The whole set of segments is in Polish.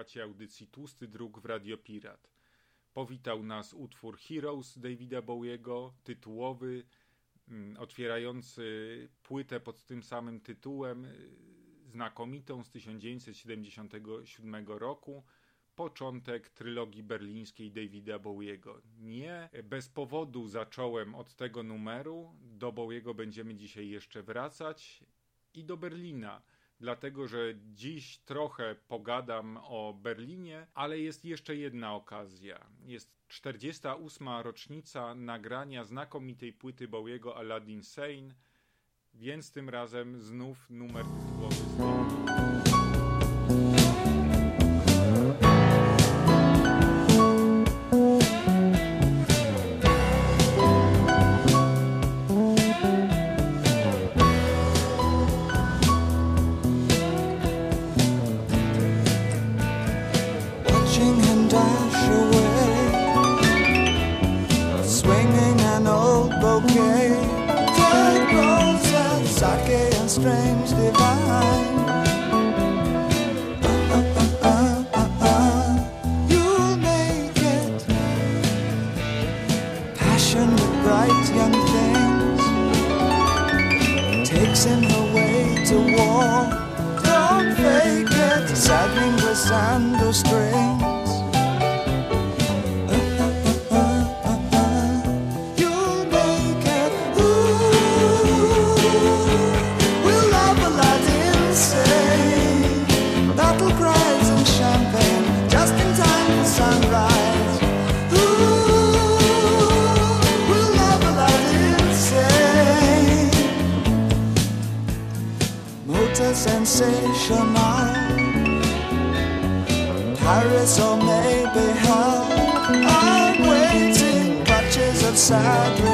słuchacie audycji Tłusty Druk w Radio Pirat. Powitał nas utwór Heroes Davida Bowiego, tytułowy, mm, otwierający płytę pod tym samym tytułem, y, znakomitą z 1977 roku, początek trylogii berlińskiej Davida Bowiego. Nie bez powodu zacząłem od tego numeru, do Bowiego będziemy dzisiaj jeszcze wracać i do Berlina dlatego że dziś trochę pogadam o Berlinie, ale jest jeszcze jedna okazja. Jest 48. rocznica nagrania znakomitej płyty Bowiego Aladdin Sane, więc tym razem znów numer tytułowy z strange side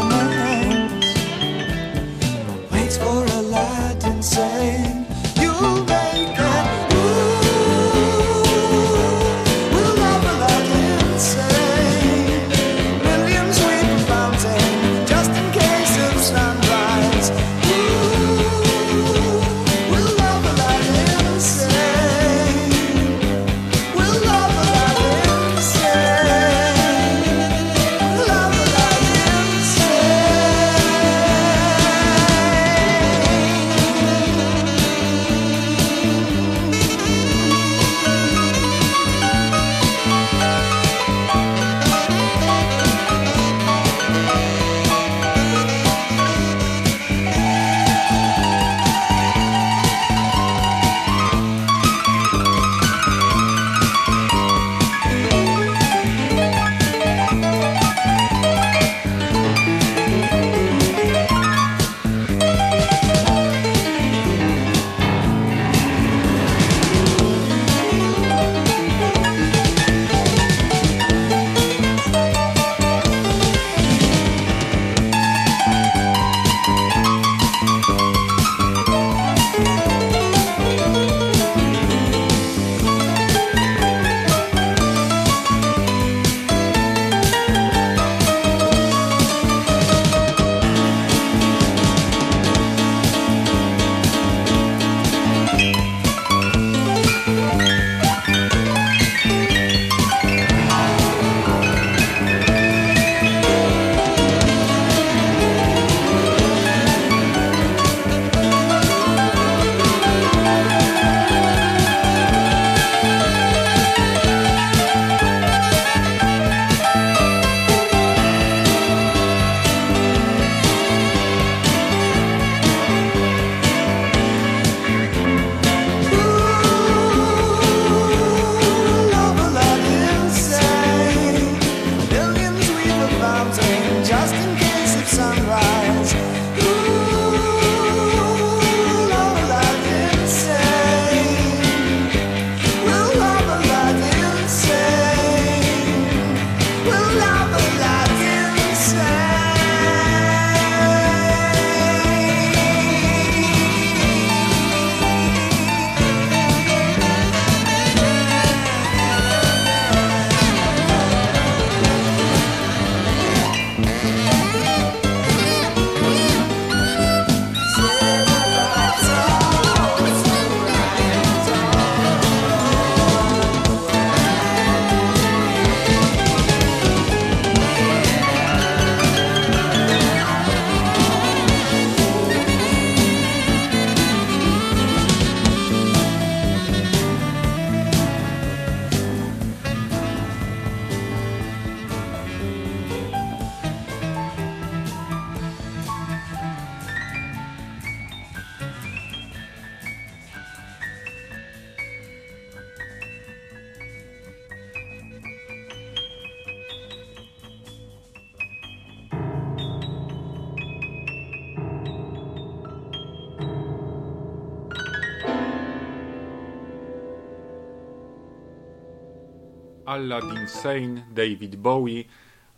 Aladdin Sane, David Bowie,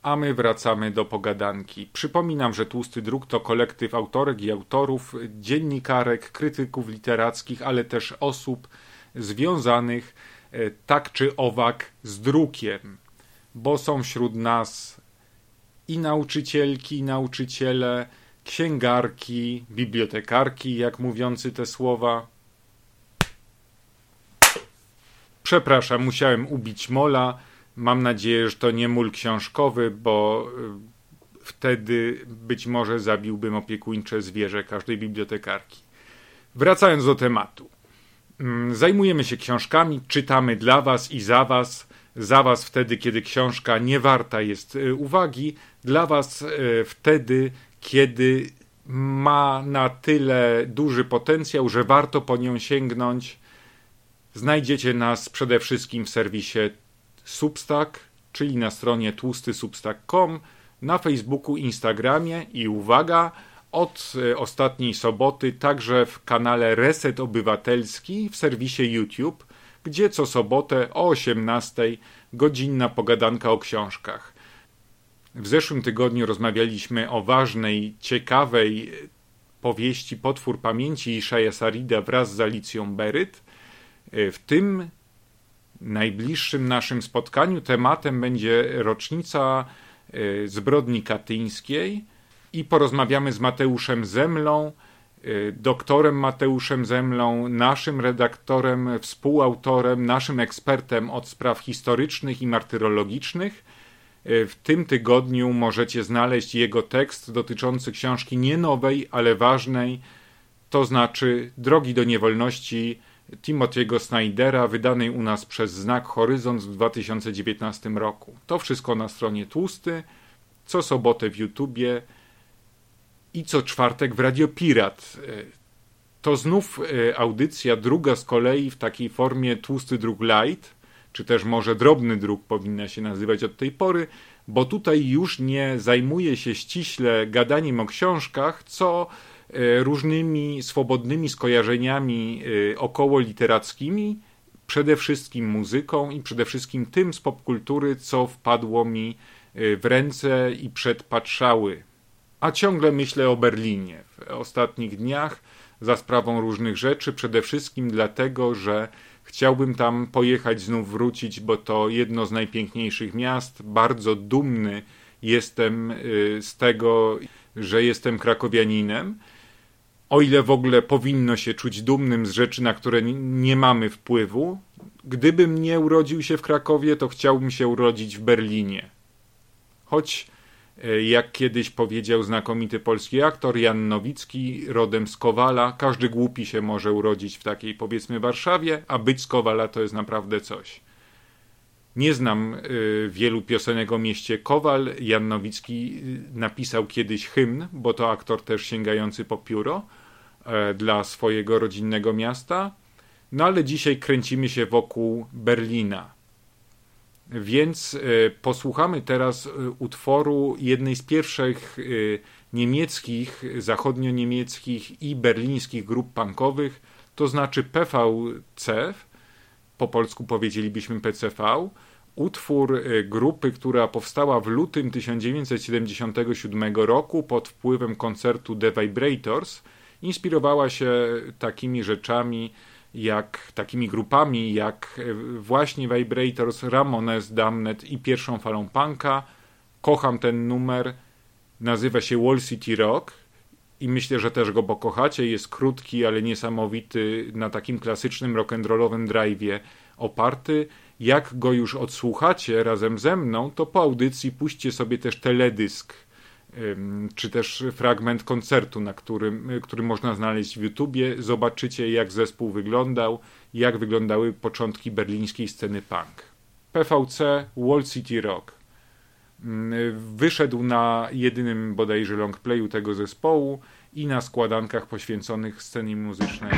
a my wracamy do pogadanki. Przypominam, że Tłusty Druk to kolektyw autorek i autorów, dziennikarek, krytyków literackich, ale też osób związanych e, tak czy owak z drukiem, bo są wśród nas i nauczycielki, i nauczyciele, księgarki, bibliotekarki, jak mówiący te słowa. Przepraszam, musiałem ubić mola. Mam nadzieję, że to nie mól książkowy, bo y, wtedy być może zabiłbym opiekuńcze zwierzę każdej bibliotekarki. Wracając do tematu. Mm, Zajmujemy się książkami, czytamy dla Was i za Was. Za Was wtedy, kiedy książka nie warta jest y, uwagi, dla Was y, wtedy, kiedy ma na tyle duży potencjał, że warto po nią sięgnąć. Znajdziecie nas przede wszystkim w serwisie Substack, czyli na stronie tłustysubstack.com, na Facebooku, Instagramie i uwaga, od e, ostatniej soboty także w kanale Reset Obywatelski w serwisie YouTube, gdzie co sobotę o 18 godzinna pogadanka o książkach. W zeszłym tygodniu rozmawialiśmy o ważnej, ciekawej powieści Potwór Pamięci Ishaja Sarida wraz z Alicją Beryt. E, W tym najbliższym naszym spotkaniu tematem będzie rocznica e, zbrodni katyńskiej i porozmawiamy z Mateuszem Zemlą, e, doktorem Mateuszem Zemlą, naszym redaktorem, współautorem, naszym ekspertem od spraw historycznych i martyrologicznych. W tym tygodniu możecie znaleźć jego tekst dotyczący książki nie nowej, ale ważnej, to znaczy Drogi do niewolności Timothy'ego Snydera, wydanej u nas przez Znak Horyzont w 2019 roku. To wszystko na stronie Tłusty, co sobotę w YouTubie i co czwartek w Radio Pirat. E, To znów e, audycja, druga z kolei w takiej formie Tłusty Druk Light, czy też może Drobny Druk powinna się nazywać od tej pory, bo tutaj już nie zajmuje się ściśle gadaniem o książkach, co różnymi swobodnymi skojarzeniami e, około literackimi, przede wszystkim muzyką i przede wszystkim tym z popkultury, co wpadło mi e, w ręce i przedpatrzały. A ciągle myślę o Berlinie w ostatnich dniach za sprawą różnych rzeczy, przede wszystkim dlatego, że chciałbym tam pojechać, znów wrócić, bo to jedno z najpiękniejszych miast. Bardzo dumny jestem z tego, że jestem krakowianinem. O ile w ogóle powinno się czuć dumnym z rzeczy, na które nie mamy wpływu. Gdybym nie urodził się w Krakowie, to chciałbym się urodzić w Berlinie. Choć E, Jak kiedyś powiedział znakomity polski aktor Jan Nowicki, rodem z Kowala, każdy głupi się może urodzić w takiej powiedzmy Warszawie, a być z Kowala to jest naprawdę coś. Nie znam y, wielu piosenek o mieście Kowal. Jan Nowicki y, napisał kiedyś hymn, bo to aktor też sięgający po pióro e, dla swojego rodzinnego miasta. No ale dzisiaj kręcimy się wokół Berlina. Więc e, posłuchamy teraz e, utworu jednej z pierwszych e, niemieckich, zachodnio-niemieckich i berlińskich grup punkowych, to znaczy PVC, po polsku powiedzielibyśmy PCV, utwór e, grupy, która powstała w lutym 1977 roku pod wpływem koncertu The Vibrators, inspirowała się takimi rzeczami, jak takimi grupami jak e, właśnie Vibrators, Ramones, Damned i pierwszą falą punka. Kocham ten numer, nazywa się Wall City Rock i myślę, że też go pokochacie. Jest krótki, ale niesamowity, na takim klasycznym rock'n'rollowym drive'ie oparty. Jak go już odsłuchacie razem ze mną, to po audycji puśćcie sobie też teledysk czy też fragment koncertu, na którym, y, który można znaleźć w YouTubie. Zobaczycie, jak zespół wyglądał, jak wyglądały początki berlińskiej sceny punk. PVC Wall City Rock. Wyszedł na jedynym bodajże longplayu tego zespołu i na składankach poświęconych scenie muzycznej.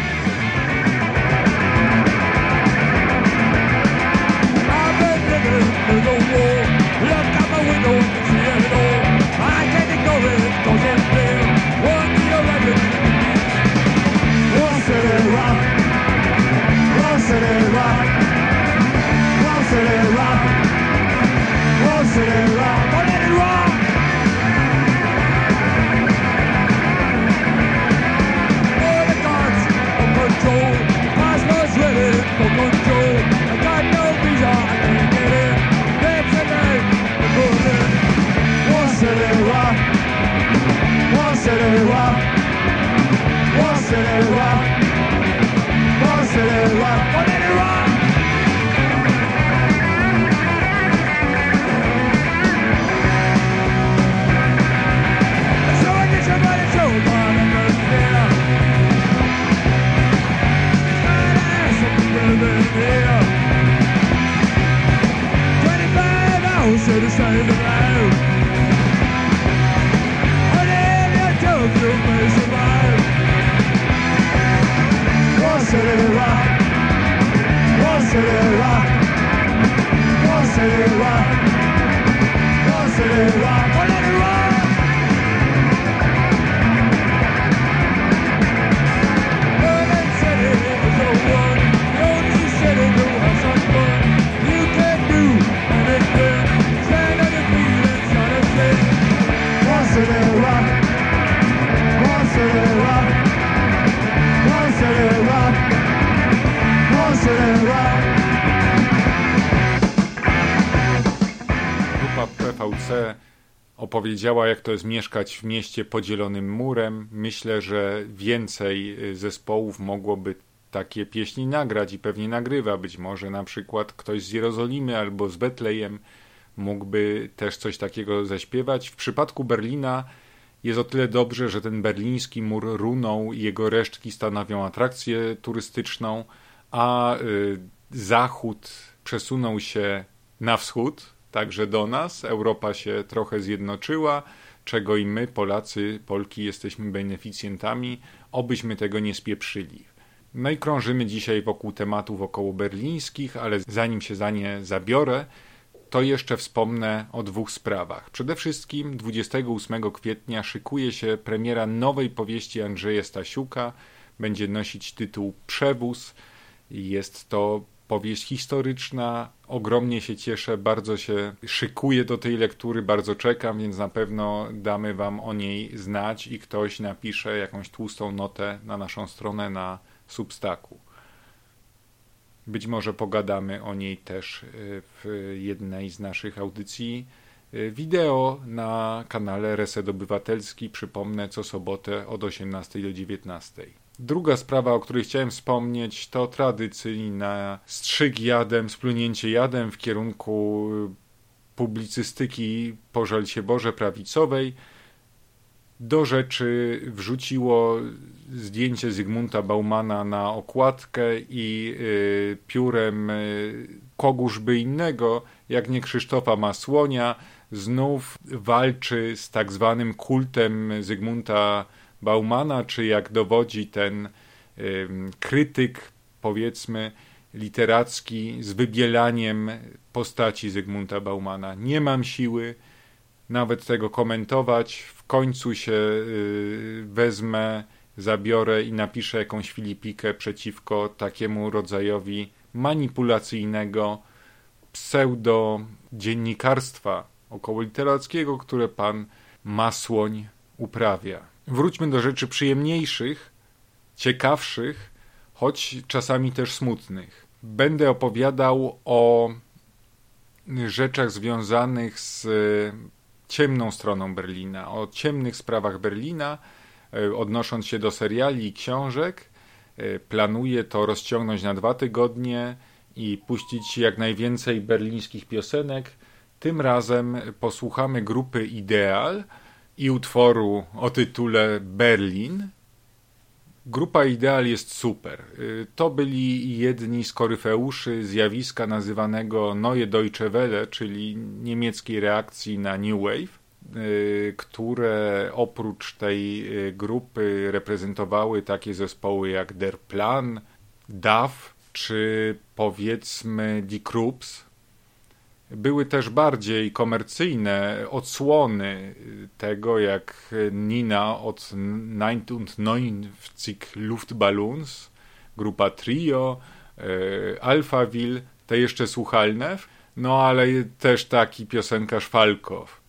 Save the then you may survive. One city rock. One city rock. One city. Opowiedziała, jak to jest mieszkać w mieście podzielonym murem. Myślę, że więcej y, zespołów mogłoby takie pieśni nagrać i pewnie nagrywa. Być może na przykład ktoś z Jerozolimy albo z Betlejem mógłby też coś takiego zaśpiewać. W przypadku Berlina jest o tyle dobrze, że ten berliński mur runął i jego resztki stanowią atrakcję turystyczną, a y, zachód przesunął się na wschód, także do nas. Europa się trochę zjednoczyła, czego i my, Polacy, Polki, jesteśmy beneficjentami, obyśmy tego nie spieprzyli. No i krążymy dzisiaj wokół tematów około berlińskich, ale zanim się za nie zabiorę, to jeszcze wspomnę o dwóch sprawach. Przede wszystkim 28 kwietnia szykuje się premiera nowej powieści Andrzeja Stasiuka. Będzie nosić tytuł Przewóz. Jest to powieść historyczna. Ogromnie się cieszę, bardzo się szykuję do tej lektury, bardzo czekam, więc na pewno damy Wam o niej znać i ktoś napisze jakąś tłustą notę na naszą stronę na Substaku. Być może pogadamy o niej też y, w jednej z naszych audycji y, wideo na kanale Reset Obywatelski. Przypomnę co sobotę od 18 do 19. Druga sprawa, o której chciałem wspomnieć, to tradycyjna strzyg jadem, splunięcie jadem w kierunku y, publicystyki pożalcie Boże prawicowej. Do rzeczy wrzuciło zdjęcie Zygmunta Baumana na okładkę i y, piórem y, kogóż by innego, jak nie Krzysztofa Masłonia, znów walczy z tak zwanym kultem Zygmunta Baumana, czy jak dowodzi ten krytyk, powiedzmy, literacki, z wybielaniem postaci Zygmunta Baumana. Nie mam siły nawet tego komentować. W końcu się y, wezmę, zabiorę i napiszę jakąś filipikę przeciwko takiemu rodzajowi manipulacyjnego pseudo-dziennikarstwa okołoliterackiego, które pan Masłoń uprawia. Wróćmy do rzeczy przyjemniejszych, ciekawszych, choć czasami też smutnych. Będę opowiadał o rzeczach związanych z ciemną stroną Berlina, o ciemnych sprawach Berlina, e, odnosząc się do seriali i książek. E, Planuję to rozciągnąć na dwa tygodnie i puścić jak najwięcej berlińskich piosenek. Tym razem posłuchamy grupy Ideal i utworu o tytule Berlin. Grupa Ideal jest super. Y, To byli jedni z koryfeuszy zjawiska nazywanego Neue Deutsche Welle, czyli niemieckiej reakcji na New Wave, y, które oprócz tej y, grupy reprezentowały takie zespoły jak Der Plan, DAF czy powiedzmy Die Krups. Były też bardziej komercyjne odsłony tego, jak Nina od 99 Luftballons, grupa Trio, e, Alphaville, te jeszcze słuchalne, no ale też taki piosenkarz Falkow.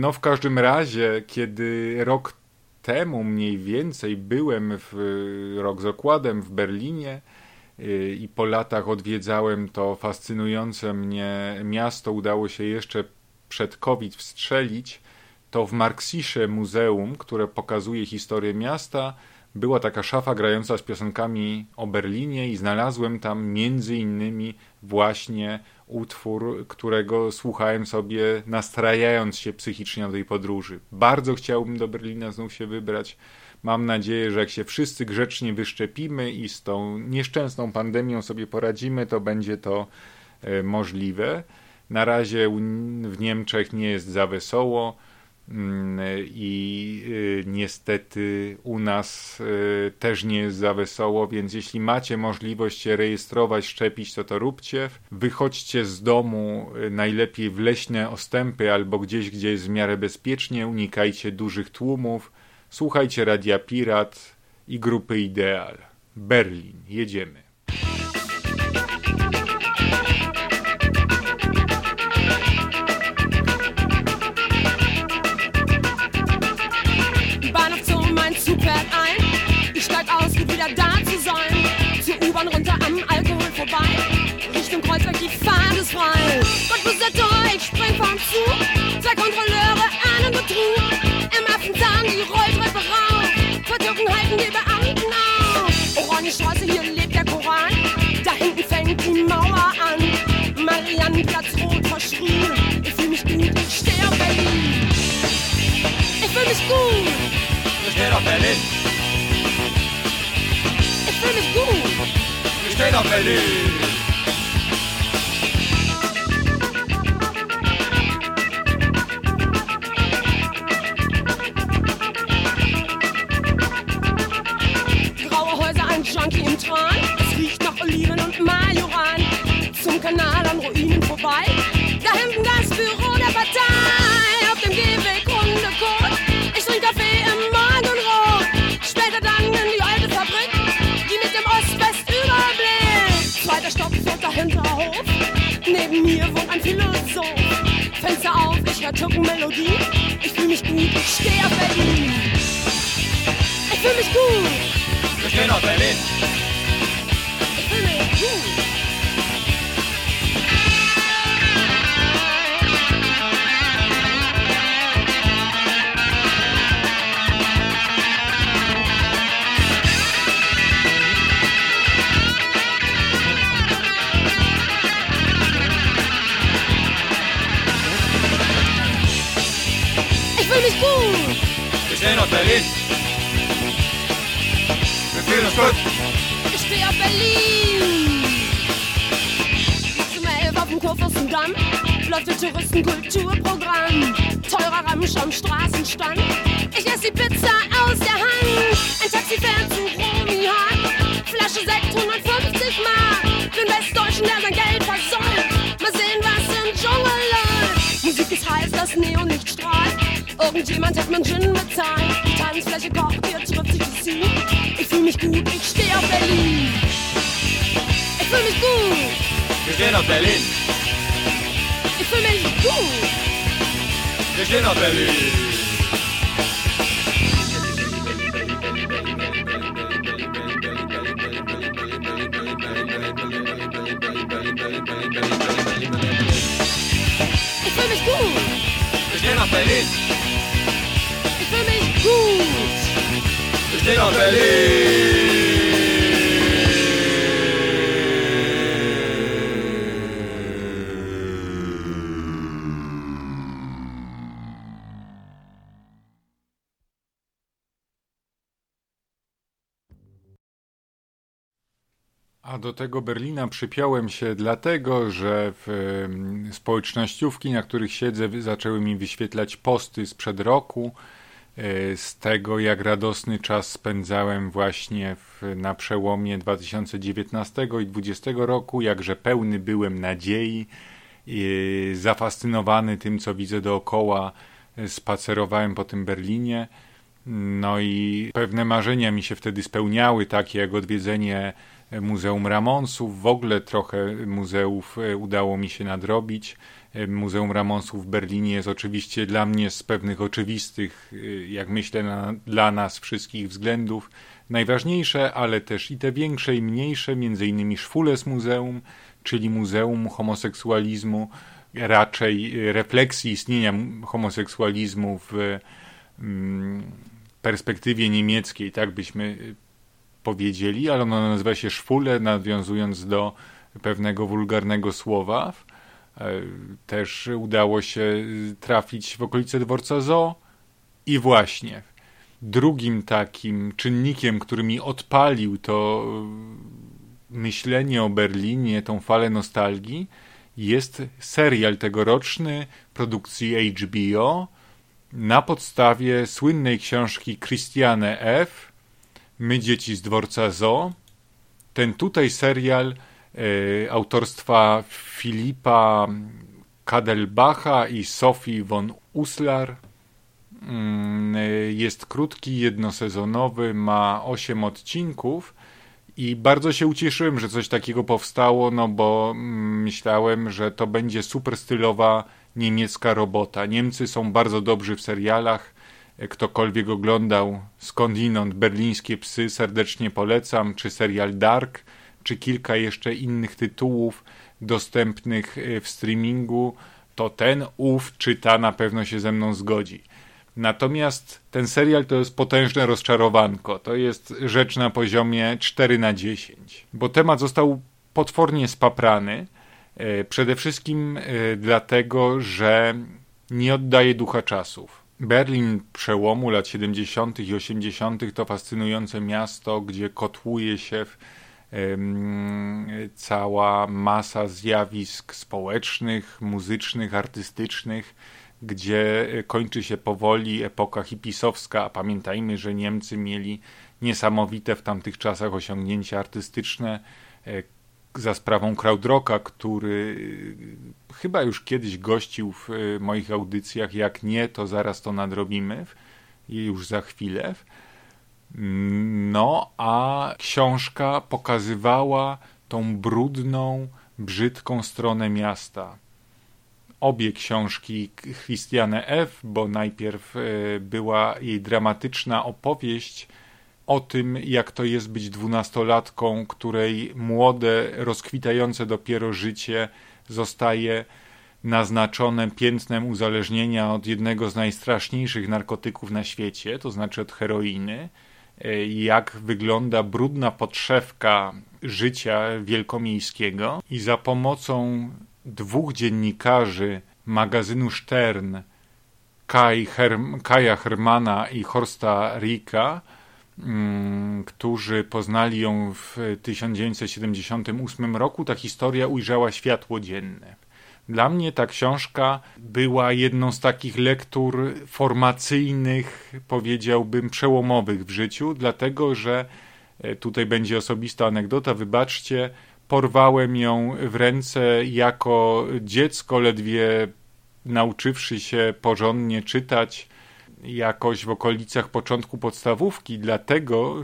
No w każdym razie, kiedy rok temu mniej więcej byłem w rok z okładem w Berlinie, i po latach odwiedzałem to fascynujące mnie miasto, udało się jeszcze przed COVID wstrzelić, to w Marksisze Muzeum, które pokazuje historię miasta, była taka szafa grająca z piosenkami o Berlinie i znalazłem tam między innymi właśnie utwór, którego słuchałem sobie nastrajając się psychicznie do tej podróży. Bardzo chciałbym do Berlina znów się wybrać. Mam nadzieję, że jak się wszyscy grzecznie wyszczepimy i z tą nieszczęsną pandemią sobie poradzimy, to będzie to e, możliwe. Na razie w Niemczech nie jest za wesoło mm, i y, niestety u nas też nie jest za wesoło, więc jeśli macie możliwość się rejestrować, szczepić, to to róbcie. Wychodźcie z domu najlepiej w leśne ostępy albo gdzieś, gdzie jest w miarę bezpiecznie, unikajcie dużych tłumów, słuchajcie Radia Pirat i grupy Ideal. Berlin, jedziemy. Bahnhof Zoo, mein Zug fährt ein. Ich steig aus, gut wieder da zu sein. Zur U-Bahn runter am Alkohol vorbei. Richtung Kreuzberg, die Fahrt ist frei. Gott Besetzer, ich spring vom Zug. Zwei Kontrolleure, einen Betrug. Rolltreppe rauf. Vertürken halten die Beamten auf. Orangenstraße, hier lebt der Koran. Da hinten fängt die Mauer an. Mariannenplatz rot verschrien. Ich fühl mich gut, ich steh auf Berlin. Ich fühl mich gut. Wir stehen auf Berlin. Ich fühl mich gut. Wir stehen auf Berlin. Kanal an Ruinen vorbei. Da hinten das Büro der Partei. Auf dem Gehweg Hundekot. Ich trinke Kaffee im Morgenrot. Später dann in die alte Fabrik. Die mit dem Ost-West-Überblick. Zweiter Stopp, vierter Hinterhof. Neben mir wohnt ein Philosoph. Fenster auf, ich hör Tucken-Melodie. Ich fühl mich gut, ich steh auf Berlin. Ich fühl mich gut. Wir stehen auf Berlin. Ich fühl mich gut. Ich fühl mich gut. Wir stehen auf Berlin. Wir fühlen uns gut. Ich stehe auf Berlin. Zum Elf auf dem Kurfürstendamm läuft das Touristenkulturprogramm. Teurer Ramsch am Straßenstand. Ich esse die Pizza aus der Hand. Ein Taxi fährt zu Romy Hahn. Flasche Sekt 150 Mark. Den Westdeutschen, der sein Geld versäumt. Mal sehen, was im Dschungel läuft. Musik ist heiß, das Neon nicht strahlt. Irgendjemand hat mir Gin bezahlt. Tanzfläche kocht, trifft sich Sea. Ich fühl mich gut, ich stehe auf Berlin. Ich fühl mich gut, Wir stehen auf Berlin. ich fühl mich gut. Wir stehen auf Berlin. Ich fühl mich gut, Wir stehen auf Berlin. Stehen auf A do tego Berlina przypiąłem się dlatego, że w społecznościówki, na których siedzę, zaczęły mi wyświetlać posty sprzed roku z tego, jak radosny czas spędzałem właśnie w, na przełomie 2019 i 2020 roku, jakże pełny byłem nadziei, i zafascynowany tym, co widzę dookoła, e, spacerowałem po tym Berlinie. No i pewne marzenia mi się wtedy spełniały, takie jak odwiedzenie Muzeum Ramonsów. W ogóle trochę muzeów e, udało mi się nadrobić. E, Muzeum Ramonsów w Berlinie jest oczywiście dla mnie z pewnych oczywistych, e, jak myślę, na, dla nas wszystkich względów najważniejsze, ale też i te większe i mniejsze, między innymi Schwules Muzeum, czyli Muzeum Homoseksualizmu, raczej refleksji istnienia homoseksualizmu w mm, perspektywie niemieckiej, tak byśmy powiedzieli, ale ono nazywa się Szwule, nawiązując do pewnego wulgarnego słowa. E, Też udało się y, trafić w okolice dworca Zoo i właśnie drugim takim czynnikiem, który mi odpalił to y, myślenie o Berlinie, tą falę nostalgii, jest serial tegoroczny produkcji HBO na podstawie słynnej książki Christiane F. My dzieci z dworca Zoo. Ten tutaj serial e, autorstwa Filipa Kadelbacha i Sophie von Uslar mm, e, jest krótki, jednosezonowy, ma 8 odcinków i bardzo się ucieszyłem, że coś takiego powstało, no bo mm, myślałem, że to będzie super stylowa niemiecka robota. Niemcy są bardzo dobrzy w serialach. Ktokolwiek oglądał skądinąd berlińskie psy, serdecznie polecam, czy serial Dark, czy kilka jeszcze innych tytułów dostępnych e, w streamingu, to ten, ów czy ta na pewno się ze mną zgodzi. Natomiast ten serial to jest potężne rozczarowanko. To jest rzecz na poziomie 4 na 10, bo temat został potwornie spaprany. E, Przede wszystkim e, dlatego, że nie oddaje ducha czasów. Berlin przełomu lat 70. i 80. to fascynujące miasto, gdzie kotłuje się w, cała masa zjawisk społecznych, muzycznych, artystycznych, gdzie e, kończy się powoli epoka hipisowska, a pamiętajmy, że Niemcy mieli niesamowite w tamtych czasach osiągnięcia artystyczne e, za sprawą Krautrocka, który e, chyba już kiedyś gościł w e, moich audycjach, jak nie, to zaraz to nadrobimy i już za chwilę. No, a książka pokazywała tą brudną, brzydką stronę miasta obie książki Christiane F., bo najpierw e, była jej dramatyczna opowieść o tym, jak to jest być dwunastolatką, której młode, rozkwitające dopiero życie zostaje naznaczone piętnem uzależnienia od jednego z najstraszniejszych narkotyków na świecie, to znaczy od heroiny. E, Jak wygląda brudna podszewka życia wielkomiejskiego i za pomocą dwóch dziennikarzy magazynu Stern, Kai Herm, Kaja Hermana i Horsta Rika, którzy poznali ją w 1978 roku, ta historia ujrzała światło dzienne. Dla mnie ta książka była jedną z takich lektur formacyjnych, powiedziałbym, przełomowych w życiu, dlatego że e, tutaj będzie osobista anegdota, wybaczcie, porwałem ją w ręce jako dziecko, ledwie nauczywszy się porządnie czytać jakoś w okolicach początku podstawówki, dlatego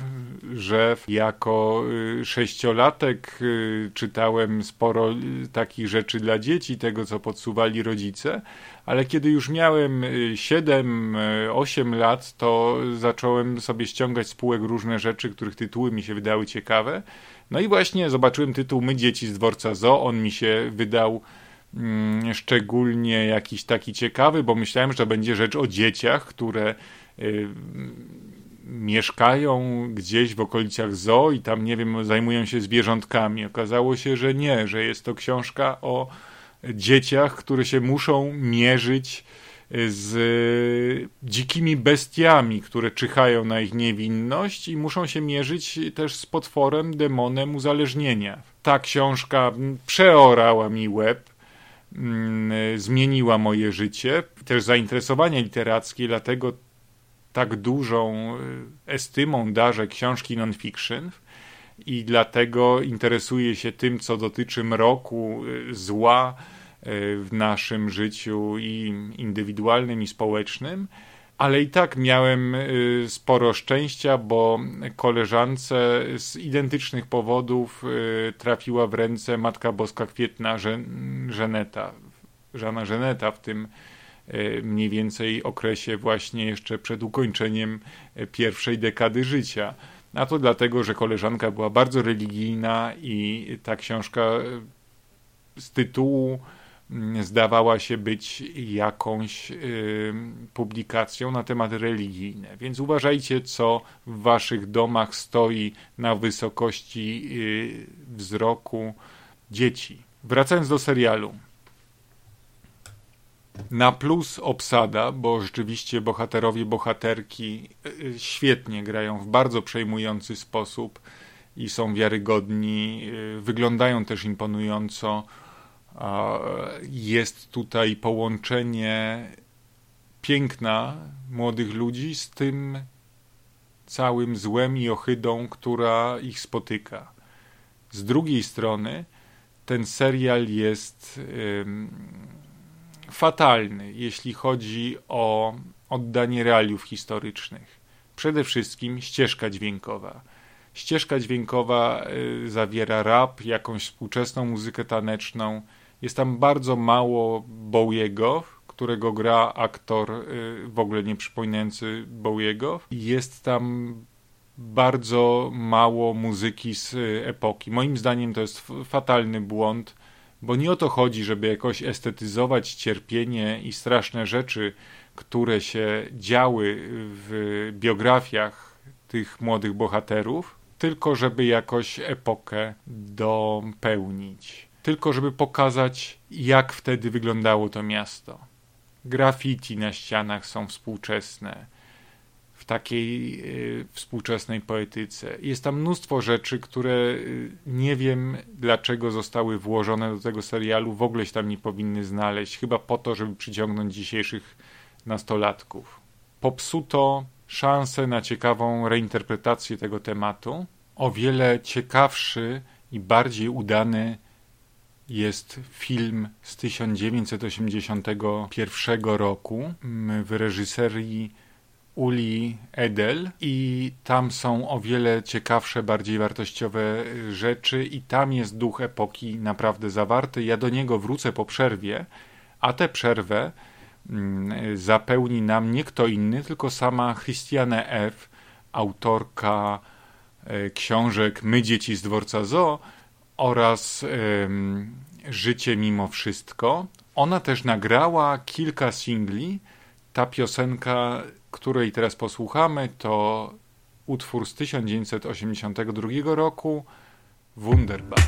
że jako y, sześciolatek y, czytałem sporo y, takich rzeczy dla dzieci, tego co podsuwali rodzice, ale kiedy już miałem 7-8 lat, to zacząłem sobie ściągać z półek różne rzeczy, których tytuły mi się wydały ciekawe. No i właśnie zobaczyłem tytuł My dzieci z dworca Zo, on mi się wydał szczególnie jakiś taki ciekawy, bo myślałem, że będzie rzecz o dzieciach, które y, mieszkają gdzieś w okolicach zoo i tam, nie wiem, zajmują się zwierzątkami. Okazało się, że nie, że jest to książka o dzieciach, które się muszą mierzyć z dzikimi bestiami, które czyhają na ich niewinność i muszą się mierzyć też z potworem, demonem uzależnienia. Ta książka przeorała mi łeb, mm, zmieniła moje życie, też zainteresowanie literackie, dlatego tak dużą estymą darzę książki non-fiction i dlatego interesuję się tym, co dotyczy mroku, zła, w naszym życiu i indywidualnym, i społecznym. Ale i tak miałem y, sporo szczęścia, bo koleżance z identycznych powodów y, trafiła w ręce Matka Boska Kwietna Żeneta, Żana Żeneta w tym y, mniej więcej okresie właśnie jeszcze przed ukończeniem pierwszej dekady życia. A to dlatego, że koleżanka była bardzo religijna i ta książka z tytułu zdawała się być jakąś y, publikacją na temat religijny. Więc uważajcie, co w waszych domach stoi na wysokości y, wzroku dzieci. Wracając do serialu. Na plus obsada, bo rzeczywiście bohaterowie, bohaterki y, świetnie grają w bardzo przejmujący sposób i są wiarygodni, y, wyglądają też imponująco Jest tutaj połączenie piękna młodych ludzi z tym całym złem i ohydą, która ich spotyka. Z drugiej strony, ten serial jest fatalny, jeśli chodzi o oddanie realiów historycznych. Przede wszystkim ścieżka dźwiękowa. Ścieżka dźwiękowa y, zawiera rap, jakąś współczesną muzykę taneczną. Jest tam bardzo mało Bowiego, którego gra aktor y, w ogóle nie przypominający Bowiego. Jest tam bardzo mało muzyki z y, epoki. Moim zdaniem to jest fatalny błąd, bo nie o to chodzi, żeby jakoś estetyzować cierpienie i straszne rzeczy, które się działy w biografiach tych młodych bohaterów, tylko żeby jakoś epokę dopełnić. Tylko żeby pokazać, jak wtedy wyglądało to miasto. Graffiti na ścianach są współczesne w takiej y, współczesnej poetyce. Jest tam mnóstwo rzeczy, które y, nie wiem dlaczego zostały włożone do tego serialu, w ogóle się tam nie powinny znaleźć, chyba po to, żeby przyciągnąć dzisiejszych nastolatków. Popsuto szansę na ciekawą reinterpretację tego tematu. O wiele ciekawszy i bardziej udany jest film z 1981 roku w reżyserii Uli Edel i tam są o wiele ciekawsze, bardziej wartościowe y, rzeczy i tam jest duch epoki naprawdę zawarty. Ja do niego wrócę po przerwie, a tę przerwę zapełni nam nie kto inny, tylko sama Christiane F., autorka e, książek My dzieci z dworca Zoo oraz Życie mimo wszystko. Ona też nagrała kilka singli. Ta piosenka, której teraz posłuchamy, to utwór z 1982 roku Wunderbar.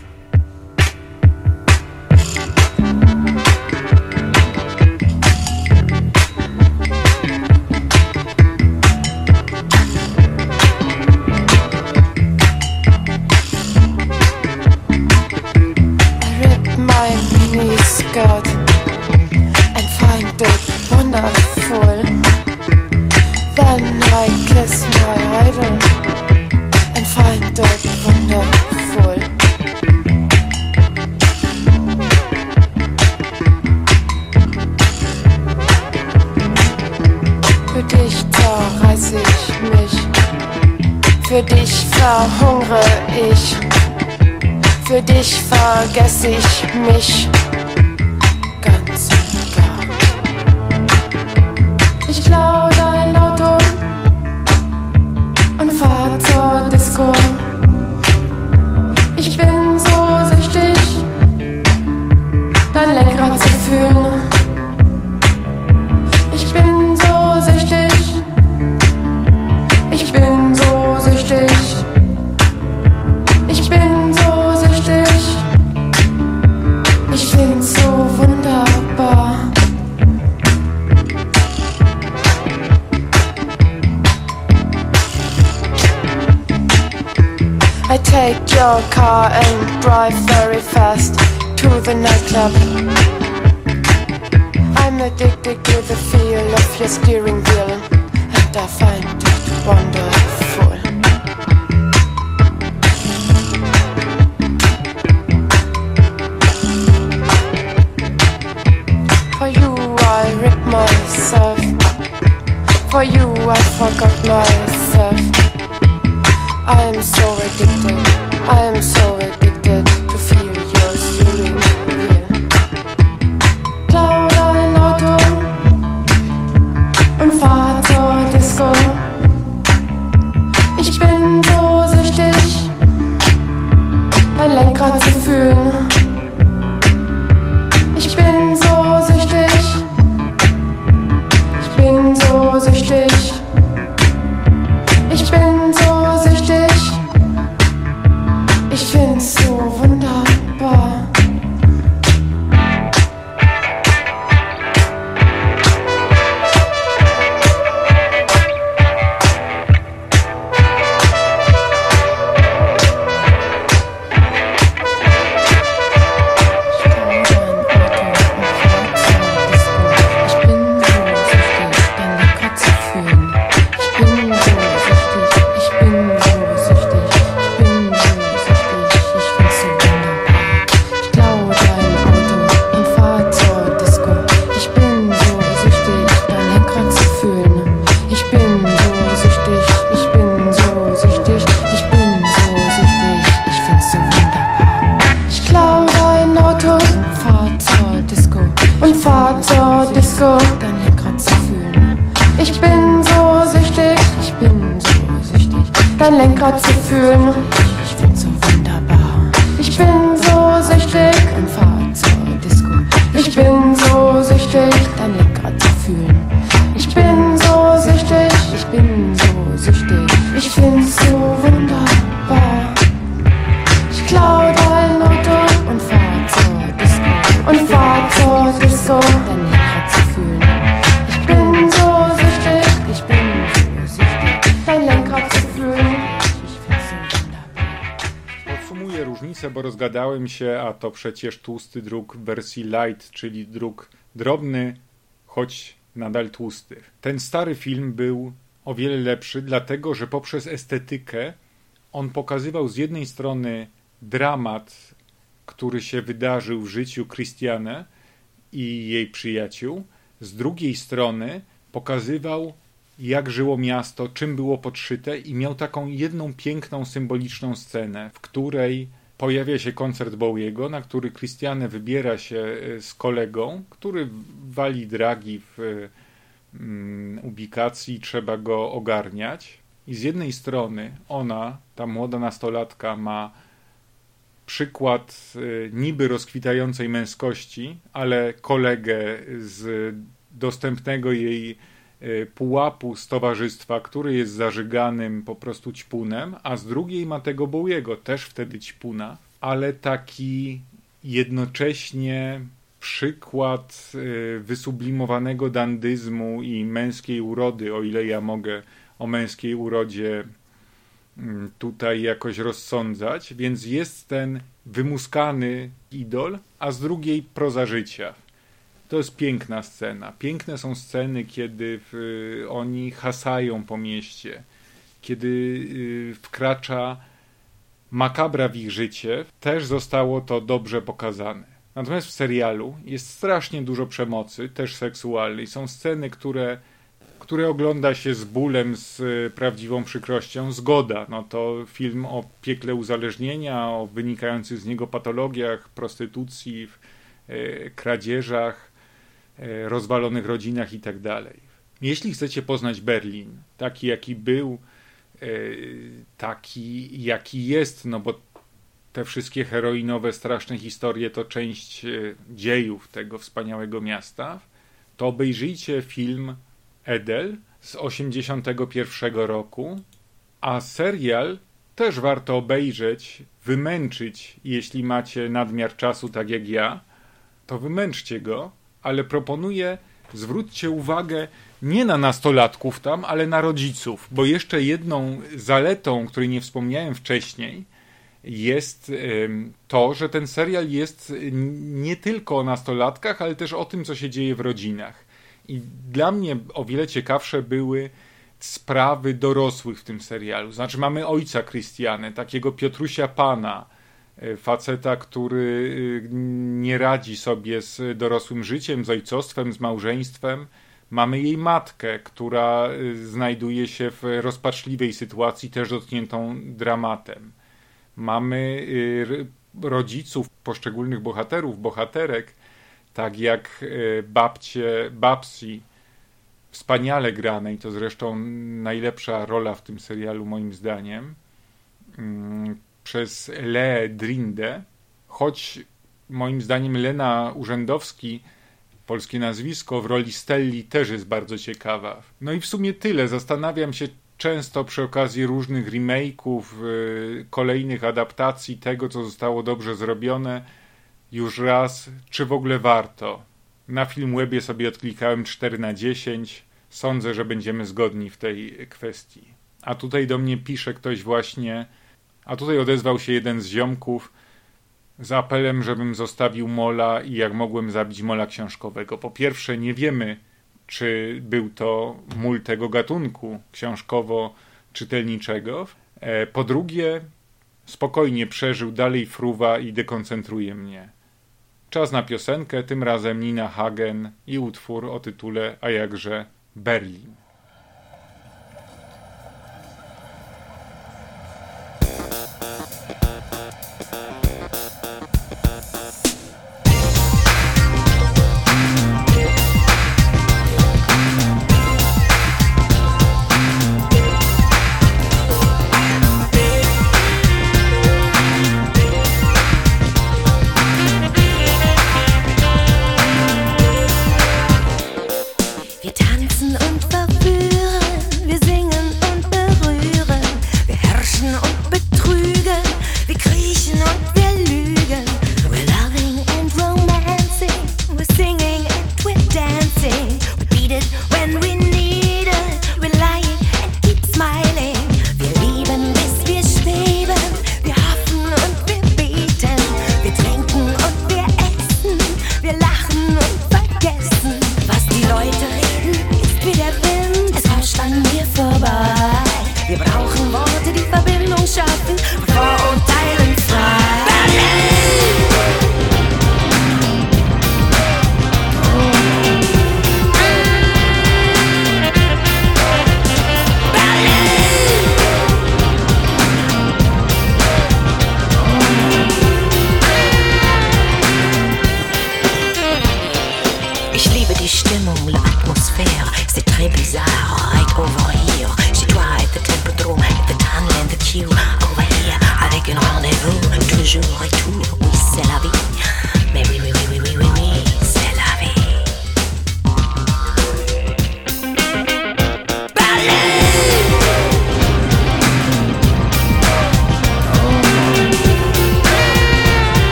Verhungere ich. Für dich vergesse ich mich a to przecież tłusty druk w wersji light, czyli druk drobny, choć nadal tłusty. Ten stary film był o wiele lepszy, dlatego że poprzez estetykę on pokazywał z jednej strony dramat, który się wydarzył w życiu Christiane i jej przyjaciół, z drugiej strony pokazywał jak żyło miasto, czym było podszyte i miał taką jedną piękną, symboliczną scenę, w której pojawia się koncert Bowiego, na który Christiane wybiera się e, z kolegą, który wali dragi w e, mm, ubikacji, trzeba go ogarniać. I z jednej strony ona, ta młoda nastolatka, ma przykład y, niby rozkwitającej męskości, ale kolegę z dostępnego jej pułapu z towarzystwa, który jest zażyganym po prostu ćpunem, a z drugiej ma tego Bowiego, też wtedy ćpuna, ale taki jednocześnie przykład y, wysublimowanego dandyzmu i męskiej urody, o ile ja mogę o męskiej urodzie mm, tutaj jakoś rozsądzać, więc jest ten wymuskany idol, a z drugiej proza życia. To jest piękna scena. Piękne są sceny, kiedy w, oni hasają po mieście, kiedy y, wkracza makabra w ich życie. Też zostało to dobrze pokazane. Natomiast w serialu jest strasznie dużo przemocy, też seksualnej. Są sceny, które które ogląda się z bólem, z y, prawdziwą przykrością, zgoda. No to film o piekle uzależnienia, o wynikających z niego patologiach, prostytucji, y, kradzieżach, rozwalonych rodzinach itd. Jeśli chcecie poznać Berlin, taki jaki był, y, taki jaki jest, no bo te wszystkie heroinowe, straszne historie to część y, dziejów tego wspaniałego miasta, to obejrzyjcie film Edel z 81 roku, a serial też warto obejrzeć, wymęczyć, jeśli macie nadmiar czasu, tak jak ja, to wymęczcie go, ale proponuję, zwróćcie uwagę nie na nastolatków tam, ale na rodziców, bo jeszcze jedną zaletą, której nie wspomniałem wcześniej, jest to, że ten serial jest nie tylko o nastolatkach, ale też o tym, co się dzieje w rodzinach. I dla mnie o wiele ciekawsze były sprawy dorosłych w tym serialu. Znaczy, mamy ojca Christiane, takiego Piotrusia Pana, faceta, który e, nie radzi sobie z dorosłym życiem, z ojcostwem, z małżeństwem. Mamy jej matkę, która e, znajduje się w rozpaczliwej sytuacji, też dotkniętą dramatem. Mamy rodziców poszczególnych bohaterów, bohaterek, tak jak e, babcie Babsi, wspaniale granej, to zresztą najlepsza rola w tym serialu moim zdaniem, mm, przez Le Drinde, choć moim zdaniem Lena Urzędowski, polskie nazwisko, w roli Stelli też jest bardzo ciekawa. No i w sumie tyle. Zastanawiam się często przy okazji różnych remake'ów, yy, kolejnych adaptacji tego, co zostało dobrze zrobione, już raz, czy w ogóle warto. Na Filmwebie sobie odklikałem 4 na 10. Sądzę, że będziemy zgodni w tej kwestii. A tutaj do mnie pisze ktoś właśnie, a tutaj odezwał się jeden z ziomków z apelem, żebym zostawił mola i jak mogłem zabić mola książkowego. Po pierwsze, nie wiemy, czy był to mól tego gatunku książkowo-czytelniczego. E, po drugie, spokojnie przeżył dalej fruwa i dekoncentruje mnie. Czas na piosenkę, tym razem Nina Hagen i utwór o tytule A jakże Berlin.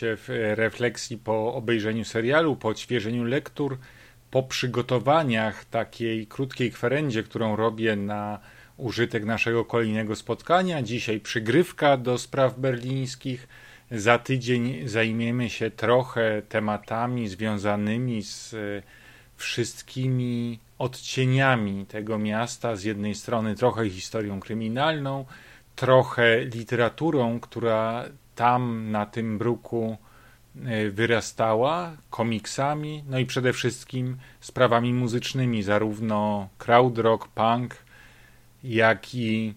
się w e, refleksji po obejrzeniu serialu, po odświeżeniu lektur, po przygotowaniach takiej krótkiej kwerendzie, którą robię na użytek naszego kolejnego spotkania. Dzisiaj przygrywka do spraw berlińskich. Za tydzień zajmiemy się trochę tematami związanymi z e, wszystkimi odcieniami tego miasta. Z jednej strony trochę historią kryminalną, trochę literaturą, która tam na tym bruku e, wyrastała komiksami, no i przede wszystkim sprawami muzycznymi, zarówno crowd rock, punk, jak i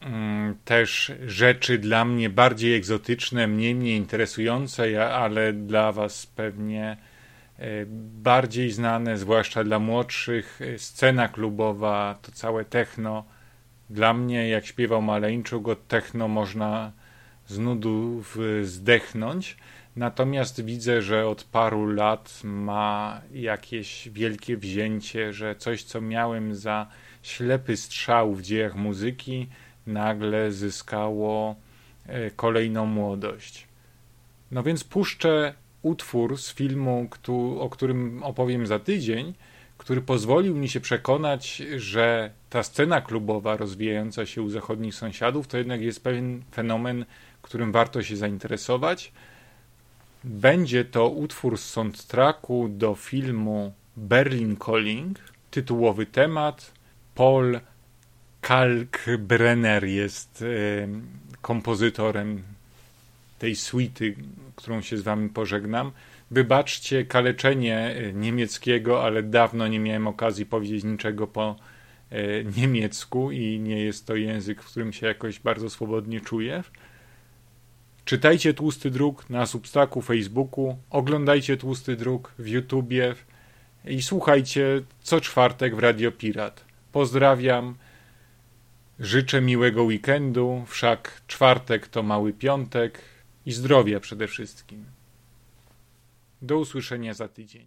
mm, też rzeczy dla mnie bardziej egzotyczne, mniej mnie interesujące, ale dla was pewnie e, bardziej znane, zwłaszcza dla młodszych, e, scena klubowa, to całe techno. Dla mnie, jak śpiewał Maleńczuk, od techno można z nudów zdechnąć. Natomiast widzę, że od paru lat ma jakieś wielkie wzięcie, że coś, co miałem za ślepy strzał w dziejach muzyki, nagle zyskało e, kolejną młodość. No więc puszczę utwór z filmu, o którym opowiem za tydzień, który pozwolił mi się przekonać, że ta scena klubowa rozwijająca się u zachodnich sąsiadów to jednak jest pewien fenomen którym warto się zainteresować. Będzie to utwór z soundtracku do filmu Berlin Calling, tytułowy temat. Paul Kalkbrenner jest e, kompozytorem tej suity, którą się z wami pożegnam. Wybaczcie kaleczenie e, niemieckiego, ale dawno nie miałem okazji powiedzieć niczego po e, niemiecku i nie jest to język, w którym się jakoś bardzo swobodnie czuję. Czytajcie Tłusty Druk na Substaku, Facebooku, oglądajcie Tłusty Druk w YouTubie i słuchajcie co czwartek w Radio Pirat. Pozdrawiam, życzę miłego weekendu, wszak czwartek to mały piątek i zdrowia przede wszystkim. Do usłyszenia za tydzień.